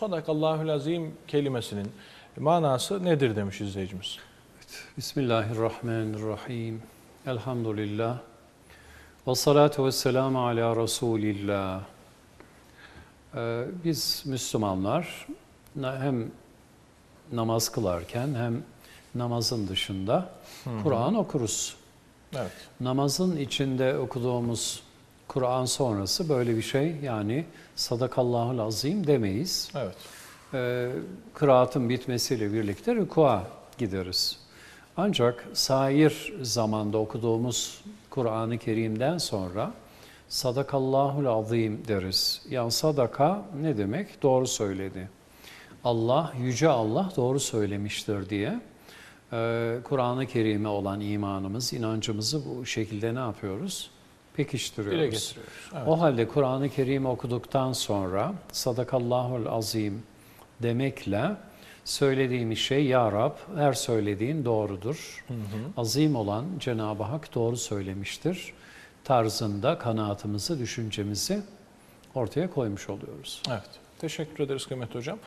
Sadakallahül azim kelimesinin manası nedir demiş izleyicimiz. Bismillahirrahmanirrahim. Elhamdülillah. Ve salatu ve selamu ala Resulillah. Ee, biz Müslümanlar hem namaz kılarken hem namazın dışında Kur'an okuruz. Evet. Namazın içinde okuduğumuz Kur'an sonrası böyle bir şey yani sadakallahul azim demeyiz. Evet. Ee, kıraatın bitmesiyle birlikte rükua gideriz. Ancak sair zamanda okuduğumuz Kur'an-ı Kerim'den sonra sadakallahul azim deriz. Yani sadaka ne demek? Doğru söyledi. Allah, Yüce Allah doğru söylemiştir diye e, Kur'an-ı Kerim'e olan imanımız, inancımızı bu şekilde ne yapıyoruz? Pekiştiriyoruz. Dile getiriyoruz. Evet. O halde Kur'an-ı Kerim okuduktan sonra sadakallahul azim demekle söylediğimiz şey ya Rab her söylediğin doğrudur. Azim olan Cenab-ı Hak doğru söylemiştir. Tarzında kanaatimizi, düşüncemizi ortaya koymuş oluyoruz. Evet. Teşekkür ederiz kıymetli hocam.